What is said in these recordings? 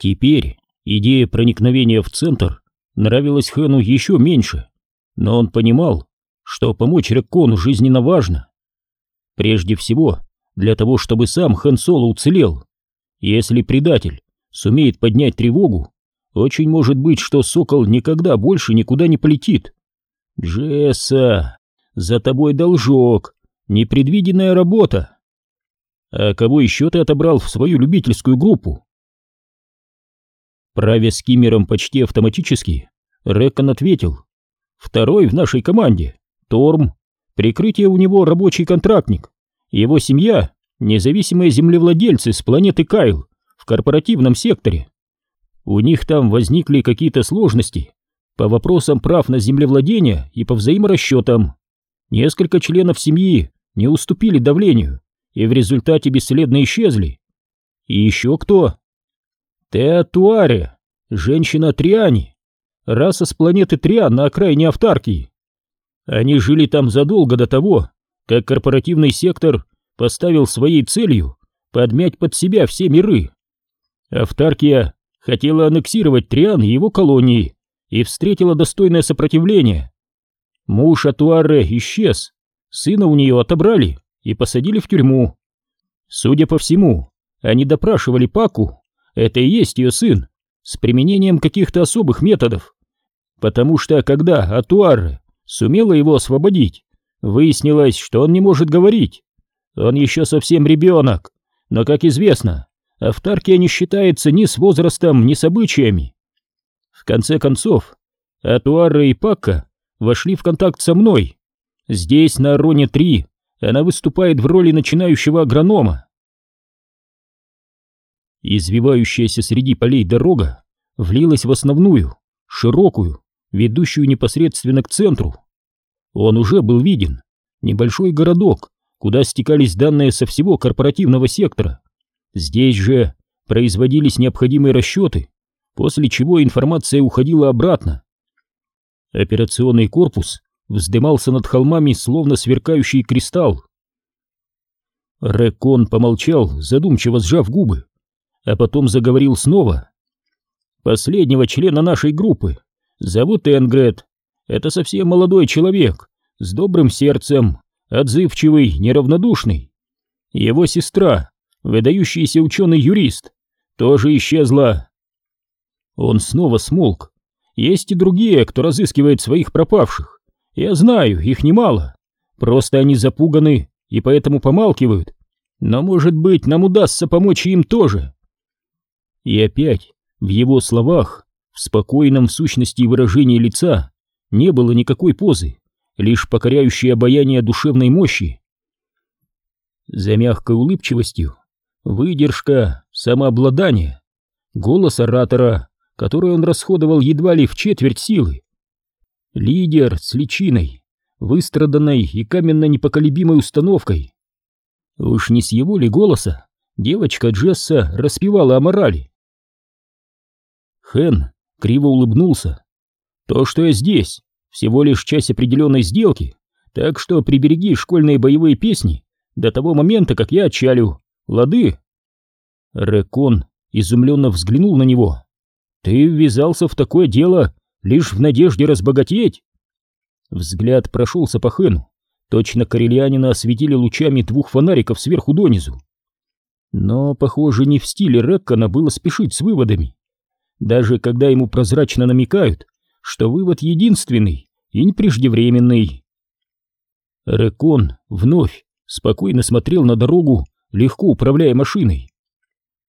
Теперь идея проникновения в центр нравилась Хэну еще меньше, но он понимал, что помочь Реккону жизненно важно. Прежде всего, для того, чтобы сам Хэн Соло уцелел. Если предатель сумеет поднять тревогу, очень может быть, что Сокол никогда больше никуда не полетит. Джесса, за тобой должок, непредвиденная работа. А кого еще ты отобрал в свою любительскую группу? Правя скиммером почти автоматически, Рэкон ответил. Второй в нашей команде, Торм. Прикрытие у него рабочий контрактник. Его семья — независимые землевладельцы с планеты Кайл в корпоративном секторе. У них там возникли какие-то сложности по вопросам прав на землевладение и по взаиморасчетам. Несколько членов семьи не уступили давлению и в результате бесследно исчезли. И еще кто? Театуаре, женщина Триани, раса с планеты Триан на окраине Автаркии. Они жили там задолго до того, как корпоративный сектор поставил своей целью подмять под себя все миры. Автаркия хотела аннексировать Триан и его колонии и встретила достойное сопротивление. Муж Атуаре исчез, сына у нее отобрали и посадили в тюрьму. Судя по всему, они допрашивали Паку, это и есть ее сын, с применением каких-то особых методов, потому что когда Атуаре сумела его освободить, выяснилось, что он не может говорить. Он еще совсем ребенок, но, как известно, Автаркия не считается ни с возрастом, ни с обычаями. В конце концов, Атуара и Пакка вошли в контакт со мной. Здесь, на Ароне-3, она выступает в роли начинающего агронома. Извивающаяся среди полей дорога влилась в основную, широкую, ведущую непосредственно к центру. Он уже был виден, небольшой городок, куда стекались данные со всего корпоративного сектора. Здесь же производились необходимые расчеты, после чего информация уходила обратно. Операционный корпус вздымался над холмами, словно сверкающий кристалл. Рекон помолчал, задумчиво сжав губы, а потом заговорил снова. «Последнего члена нашей группы зовут Энгрет. Это совсем молодой человек, с добрым сердцем, отзывчивый, неравнодушный. Его сестра выдающийся ученый-юрист, тоже исчезла. Он снова смолк. Есть и другие, кто разыскивает своих пропавших. Я знаю, их немало. Просто они запуганы и поэтому помалкивают. Но, может быть, нам удастся помочь им тоже. И опять в его словах, в спокойном в сущности выражении лица, не было никакой позы, лишь покоряющее обаяние душевной мощи. За мягкой улыбчивостью выдержка, самообладание, голос оратора, который он расходовал едва ли в четверть силы. Лидер с личиной, выстраданной и каменно-непоколебимой установкой. Уж не с его ли голоса девочка Джесса распевала о морали. Хэн криво улыбнулся. То, что я здесь, всего лишь часть определенной сделки, так что прибереги школьные боевые песни до того момента, как я отчалю. Лады?» Рекон изумленно взглянул на него. «Ты ввязался в такое дело лишь в надежде разбогатеть?» Взгляд прошелся по Хэну. Точно коррелианина осветили лучами двух фонариков сверху донизу. Но, похоже, не в стиле Реккона было спешить с выводами. Даже когда ему прозрачно намекают, что вывод единственный и не преждевременный. Рекон вновь спокойно смотрел на дорогу легко управляя машиной.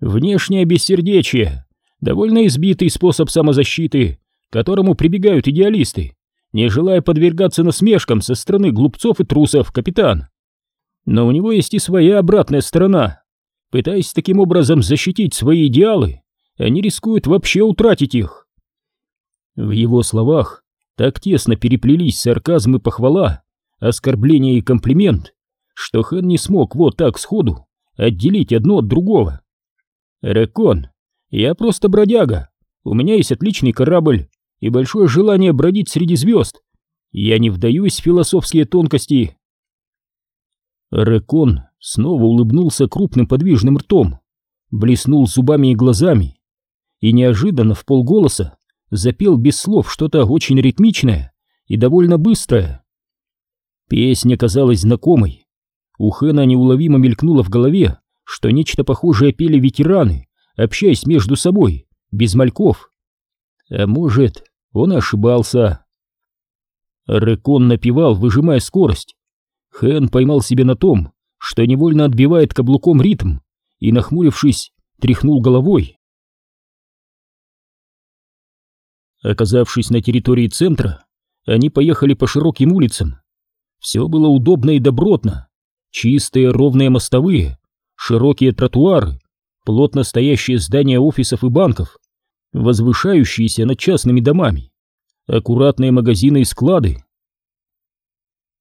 Внешнее бессердечие, довольно избитый способ самозащиты, к которому прибегают идеалисты, не желая подвергаться насмешкам со стороны глупцов и трусов, капитан. Но у него есть и своя обратная сторона. Пытаясь таким образом защитить свои идеалы, они рискуют вообще утратить их. В его словах так тесно переплелись сарказм и похвала, оскорбление и комплимент, что Хэн не смог вот так сходу отделить одно от другого. Рекон, я просто бродяга. У меня есть отличный корабль и большое желание бродить среди звезд. Я не вдаюсь в философские тонкости. Рекон снова улыбнулся крупным подвижным ртом, блеснул зубами и глазами. И неожиданно в полголоса запел без слов что-то очень ритмичное и довольно быстрое. Песня казалась знакомой. У Хэна неуловимо мелькнуло в голове, что нечто похожее пели ветераны, общаясь между собой, без мальков. А может, он ошибался. Рекон напевал, выжимая скорость. Хэн поймал себя на том, что невольно отбивает каблуком ритм, и, нахмурившись, тряхнул головой. Оказавшись на территории центра, они поехали по широким улицам. Все было удобно и добротно. Чистые ровные мостовые, широкие тротуары, плотно стоящие здания офисов и банков, возвышающиеся над частными домами, аккуратные магазины и склады.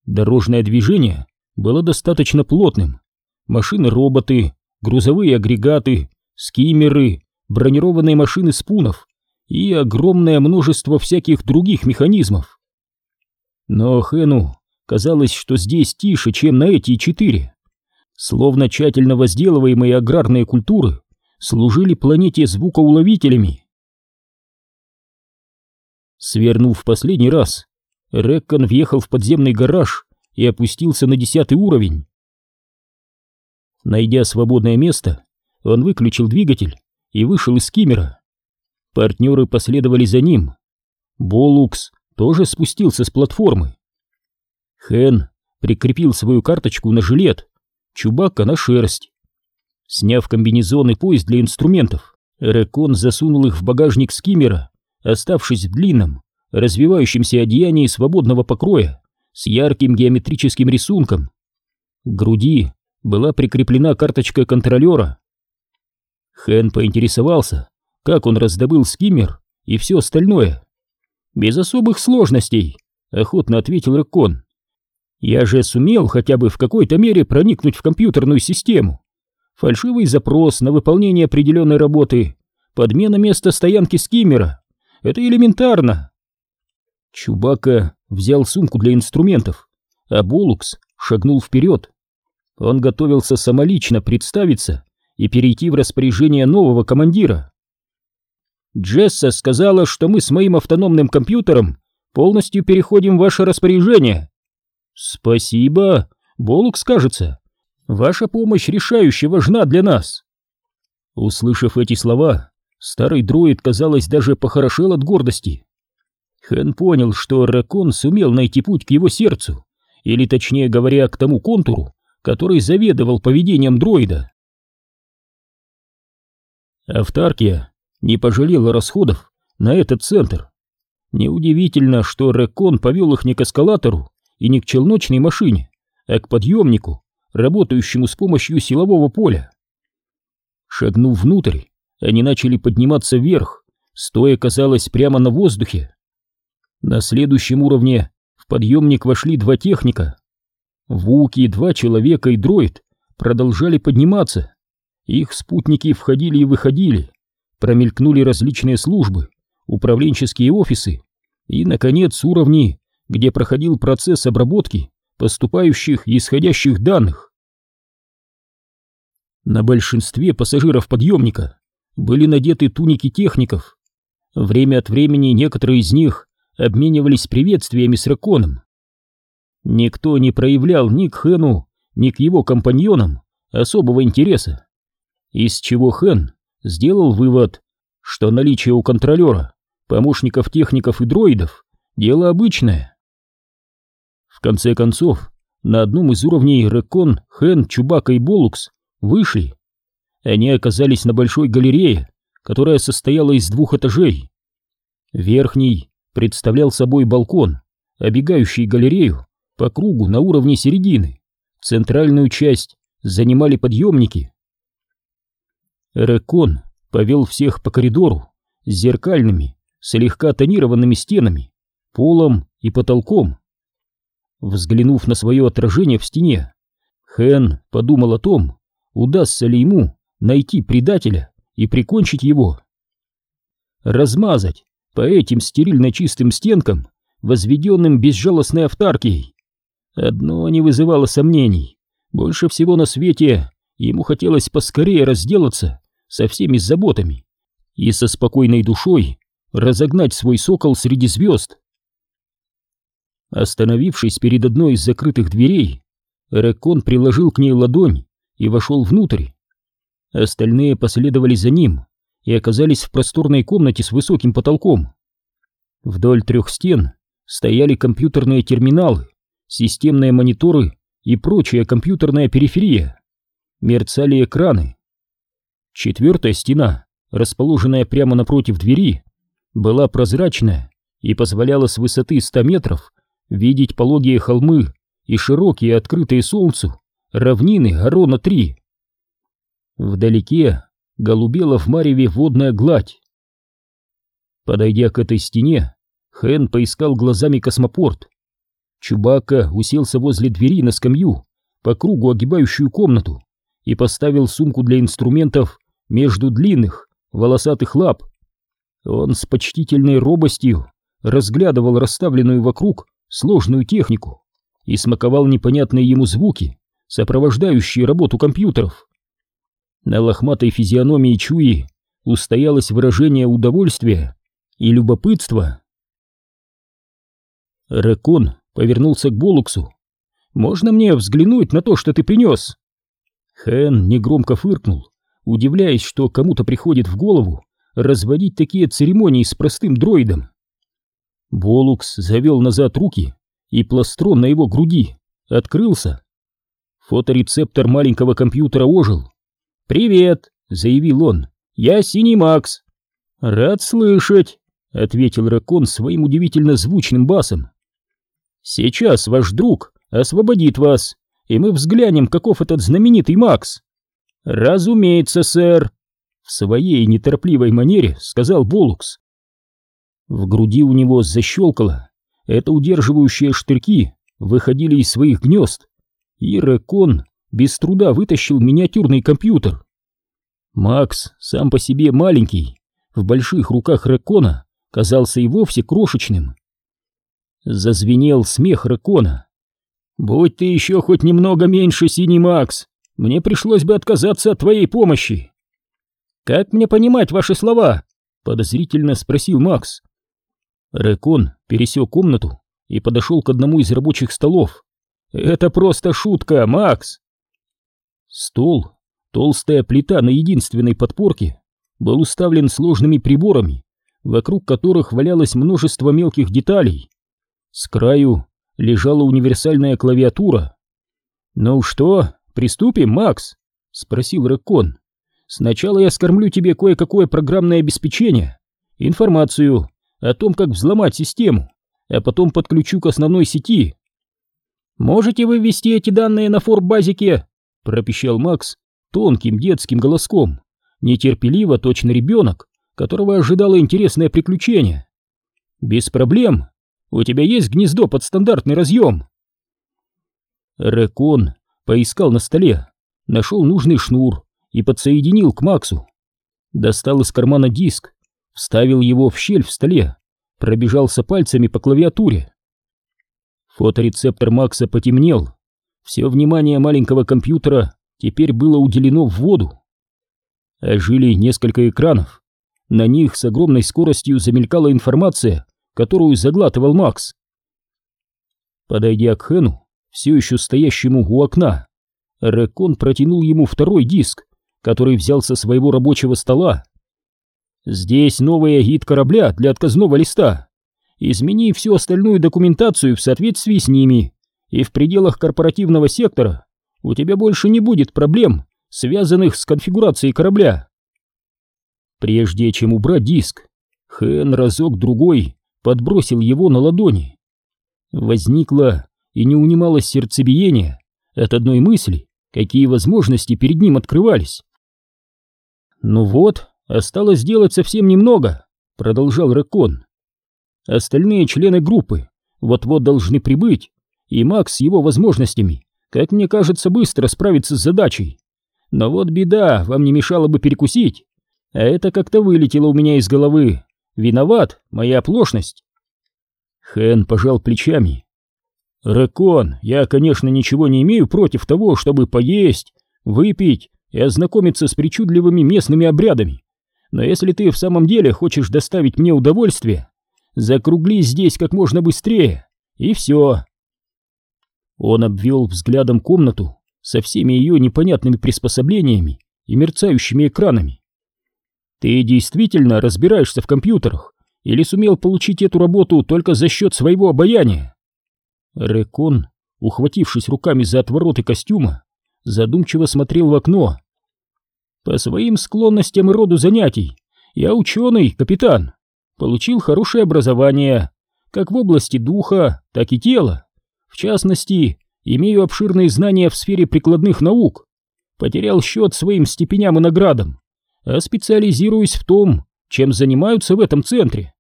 Дорожное движение было достаточно плотным. Машины-роботы, грузовые агрегаты, скиммеры, бронированные машины спунов и огромное множество всяких других механизмов. Но Хэну казалось, что здесь тише, чем на эти четыре. Словно тщательно возделываемые аграрные культуры служили планете звукоуловителями. Свернув в последний раз, Реккон въехал в подземный гараж и опустился на десятый уровень. Найдя свободное место, он выключил двигатель и вышел из скиммера. Партнеры последовали за ним. Болукс тоже спустился с платформы. Хэн прикрепил свою карточку на жилет, Чубакка на шерсть. Сняв комбинезон и пояс для инструментов, Рекон засунул их в багажник скиммера, оставшись в длинном, развивающемся одеянии свободного покроя с ярким геометрическим рисунком. К груди была прикреплена карточка контролера. Хэн поинтересовался, как он раздобыл скиммер и все остальное. «Без особых сложностей», — охотно ответил Рекон. «Я же сумел хотя бы в какой-то мере проникнуть в компьютерную систему. Фальшивый запрос на выполнение определенной работы, подмена места стоянки скиммера. Это элементарно». Чубака взял сумку для инструментов, а Болукс шагнул вперед. Он готовился самолично представиться и перейти в распоряжение нового командира. Джесса сказала, что мы с моим автономным компьютером полностью переходим в ваше распоряжение. Спасибо, Болукс, кажется. Ваша помощь решающе важна для нас. Услышав эти слова, старый дроид, казалось, даже похорошел от гордости. Хэн понял, что Ракон сумел найти путь к его сердцу, или точнее говоря, к тому контуру, который заведовал поведением дроида. Автаркия не пожалела расходов на этот центр. Неудивительно, что Рекон повел их не к эскалатору и не к челночной машине, а к подъемнику, работающему с помощью силового поля. Шагнув внутрь, они начали подниматься вверх, стоя, казалось, прямо на воздухе. На следующем уровне в подъемник вошли два техника. Вуки, два человека и дроид продолжали подниматься. Их спутники входили и выходили, промелькнули различные службы, управленческие офисы и, наконец, уровни, где проходил процесс обработки поступающих и исходящих данных. На большинстве пассажиров подъемника были надеты туники техников. Время от времени некоторые из них обменивались приветствиями с Раконом. Никто не проявлял ни к Хэну, ни к его компаньонам особого интереса, из чего Хэн сделал вывод, что наличие у контролера, помощников техников и дроидов – дело обычное. В конце концов, на одном из уровней Рекон, Хэн, Чубака и Болукс вышли. Они оказались на большой галерее, которая состояла из двух этажей. Верхний представлял собой балкон, обегающий галерею по кругу на уровне середины. Центральную часть занимали подъемники, Рекон повел всех по коридору с зеркальными, слегка тонированными стенами, полом и потолком. Взглянув на свое отражение в стене, Хэн подумал о том, удастся ли ему найти предателя и прикончить его. Размазать по этим стерильно чистым стенкам, возведенным безжалостной автаркией. Одно не вызывало сомнений. Больше всего на свете ему хотелось поскорее разделаться со всеми заботами и со спокойной душой разогнать свой сокол среди звезд. Остановившись перед одной из закрытых дверей, Реккон приложил к ней ладонь и вошел внутрь. Остальные последовали за ним и оказались в просторной комнате с высоким потолком. Вдоль трех стен стояли компьютерные терминалы, системные мониторы и прочая компьютерная периферия. Мерцали экраны. Четвертая стена, расположенная прямо напротив двери, была прозрачная и позволяла с высоты 100 метров видеть пологие холмы и широкие, открытые солнцу, равнины Арона-3. Вдалеке голубела в мареве водная гладь. Подойдя к этой стене, Хэн поискал глазами космопорт. Чубака уселся возле двери на скамью, по кругу огибающую комнату, и поставил сумку для инструментов между длинных, волосатых лап. Он с почтительной робостью разглядывал расставленную вокруг сложную технику и смаковал непонятные ему звуки, сопровождающие работу компьютеров. На лохматой физиономии Чуи устоялось выражение удовольствия и любопытства. Рекон повернулся к Болуксу. «Можно мне взглянуть на то, что ты принес?» Хэн негромко фыркнул, удивляясь, что кому-то приходит в голову разводить такие церемонии с простым дроидом. Болукс завел назад руки, и пластрон на его груди открылся. Фоторецептор маленького компьютера ожил. «Привет!» — заявил он. «Я Синий Макс!» «Рад слышать!» — ответил Ракон своим удивительно звучным басом. «Сейчас ваш друг освободит вас, и мы взглянем, каков этот знаменитый Макс!» «Разумеется, сэр!» В своей неторопливой манере сказал Болукс. В груди у него защелкало, это удерживающие штырьки выходили из своих гнезд, и Рекон без труда вытащил миниатюрный компьютер. Макс, сам по себе маленький, в больших руках Рекона казался и вовсе крошечным. Зазвенел смех Рекона. «Будь ты еще хоть немного меньше, Синий Макс, мне пришлось бы отказаться от твоей помощи». «Как мне понимать ваши слова?» — подозрительно спросил Макс. Рекон пересек комнату и подошел к одному из рабочих столов. «Это просто шутка, Макс!» Стол, толстая плита на единственной подпорке, был уставлен сложными приборами, вокруг которых валялось множество мелких деталей. С краю лежала универсальная клавиатура. «Ну что, приступим, Макс?» — спросил Реккон. «Сначала я скормлю тебе кое-какое программное обеспечение, информацию, о том, как взломать систему, а потом подключу к основной сети. «Можете вы ввести эти данные на форбазике?» — пропищал Макс тонким детским голоском, нетерпеливо, точно ребенок, которого ожидало интересное приключение. «Без проблем. У тебя есть гнездо под стандартный разъем?» Рекон поискал на столе, нашел нужный шнур и подсоединил к Максу. Достал из кармана диск, вставил его в щель в столе, пробежался пальцами по клавиатуре. Фоторецептор Макса потемнел. Все внимание маленького компьютера теперь было уделено в воду. Ожили несколько экранов. На них с огромной скоростью замелькала информация, которую заглатывал Макс. Подойдя к Хэну, все еще стоящему у окна, Рекон протянул ему второй диск, который взял со своего рабочего стола Здесь новый гид корабля для отказного листа. Измени всю остальную документацию в соответствии с ними, и в пределах корпоративного сектора у тебя больше не будет проблем, связанных с конфигурацией корабля. Прежде чем убрать диск, Хэн разок-другой подбросил его на ладони. Возникло и не унималось сердцебиение от одной мысли, какие возможности перед ним открывались. Ну вот, «Осталось сделать совсем немного», — продолжал Рекон. «Остальные члены группы вот-вот должны прибыть, и Макс с его возможностями, как мне кажется, быстро справится с задачей. Но вот беда, вам не мешало бы перекусить, а это как-то вылетело у меня из головы. Виноват, моя оплошность». Хэн пожал плечами. «Рекон, я, конечно, ничего не имею против того, чтобы поесть, выпить и ознакомиться с причудливыми местными обрядами. но если ты в самом деле хочешь доставить мне удовольствие, закруглись здесь как можно быстрее, и все. Он обвел взглядом комнату со всеми ее непонятными приспособлениями и мерцающими экранами. Ты действительно разбираешься в компьютерах или сумел получить эту работу только за счет своего обаяния? Рекон, ухватившись руками за отвороты костюма, задумчиво смотрел в окно. По своим склонностям и роду занятий я ученый, капитан. Получил хорошее образование, как в области духа, так и тела. В частности, имею обширные знания в сфере прикладных наук. Потерял счет своим степеням и наградам, а специализируюсь в том, чем занимаются в этом центре.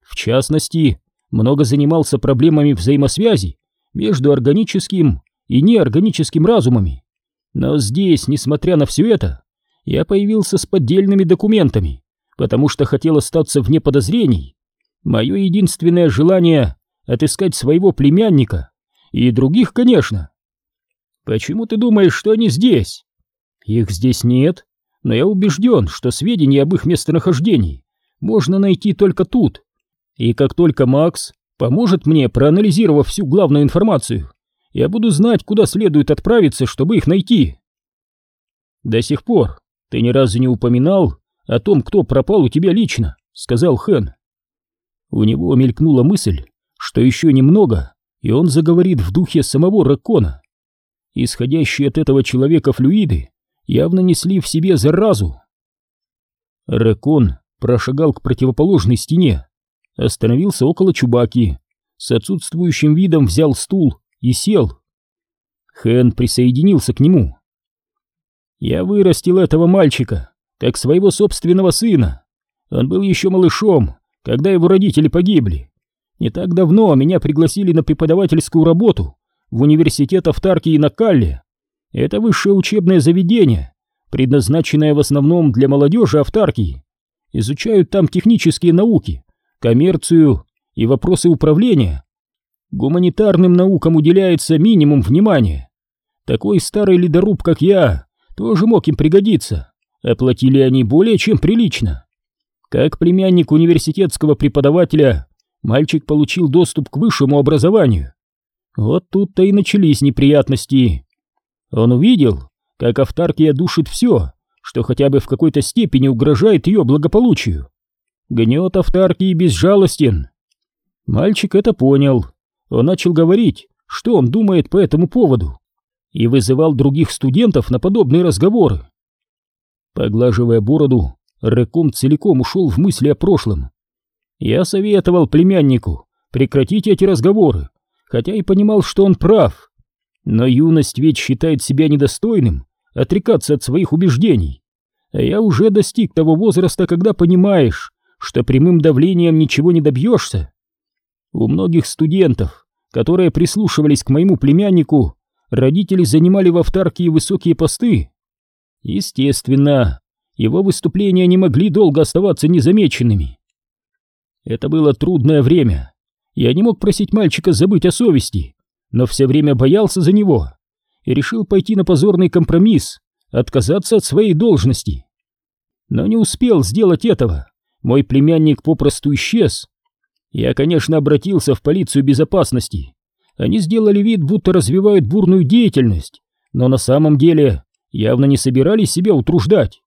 В частности, много занимался проблемами взаимосвязи между органическим и неорганическим разумами. Но здесь, несмотря на все это, я появился с поддельными документами, потому что хотел остаться вне подозрений. Мое единственное желание — отыскать своего племянника, и других, конечно. Почему ты думаешь, что они здесь? Их здесь нет, но я убежден, что сведения об их местонахождении можно найти только тут. И как только Макс поможет мне, проанализировав всю главную информацию, я буду знать, куда следует отправиться, чтобы их найти. До сих пор ты ни разу не упоминал о том, кто пропал у тебя лично, сказал Хэн. У него мелькнула мысль, что еще немного, и он заговорит в духе самого Ракона. Исходящие от этого человека флюиды явно несли в себе заразу. Ракон прошагал к противоположной стене, остановился около Чубаки, с отсутствующим видом взял стул и сел. Хэн присоединился к нему. «Я вырастил этого мальчика, как своего собственного сына. Он был еще малышом, когда его родители погибли. Не так давно меня пригласили на преподавательскую работу в университет Автаркии на Калле. Это высшее учебное заведение, предназначенное в основном для молодежи Автаркии. Изучают там технические науки, коммерцию и вопросы управления. Гуманитарным наукам уделяется минимум внимания. Такой старый ледоруб, как я, тоже мог им пригодиться. Оплатили они более чем прилично. Как племянник университетского преподавателя мальчик получил доступ к высшему образованию. Вот тут-то и начались неприятности. Он увидел, как автаркия душит все, что хотя бы в какой-то степени угрожает ее благополучию. Гнет автаркии безжалостен. Мальчик это понял. Он начал говорить, что он думает по этому поводу, и вызывал других студентов на подобные разговоры. Поглаживая бороду, Реком целиком ушел в мысли о прошлом. Я советовал племяннику прекратить эти разговоры, хотя и понимал, что он прав. Но юность ведь считает себя недостойным отрекаться от своих убеждений. А я уже достиг того возраста, когда понимаешь, что прямым давлением ничего не добьешься. У многих студентов, которые прислушивались к моему племяннику, родители занимали в автарке высокие посты. Естественно, его выступления не могли долго оставаться незамеченными. Это было трудное время. Я не мог просить мальчика забыть о совести, но все время боялся за него и решил пойти на позорный компромисс, отказаться от своей должности. Но не успел сделать этого. Мой племянник попросту исчез. Я, конечно, обратился в полицию безопасности. Они сделали вид, будто развивают бурную деятельность, но на самом деле явно не собирались себя утруждать.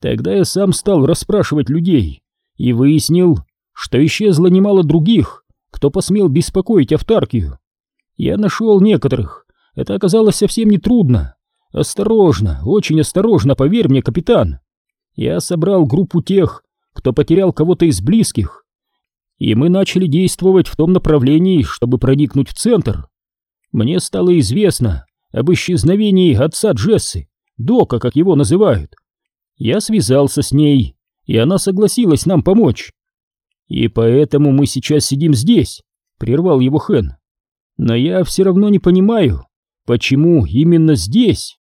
Тогда я сам стал расспрашивать людей и выяснил, что исчезло немало других, кто посмел беспокоить автаркию. Я нашел некоторых, это оказалось совсем не трудно. Осторожно, очень осторожно, поверь мне, капитан. Я собрал группу тех, кто потерял кого-то из близких, и мы начали действовать в том направлении, чтобы проникнуть в центр. Мне стало известно об исчезновении отца Джессы, Дока, как его называют. Я связался с ней, и она согласилась нам помочь. «И поэтому мы сейчас сидим здесь», — прервал его Хэн. «Но я все равно не понимаю, почему именно здесь?»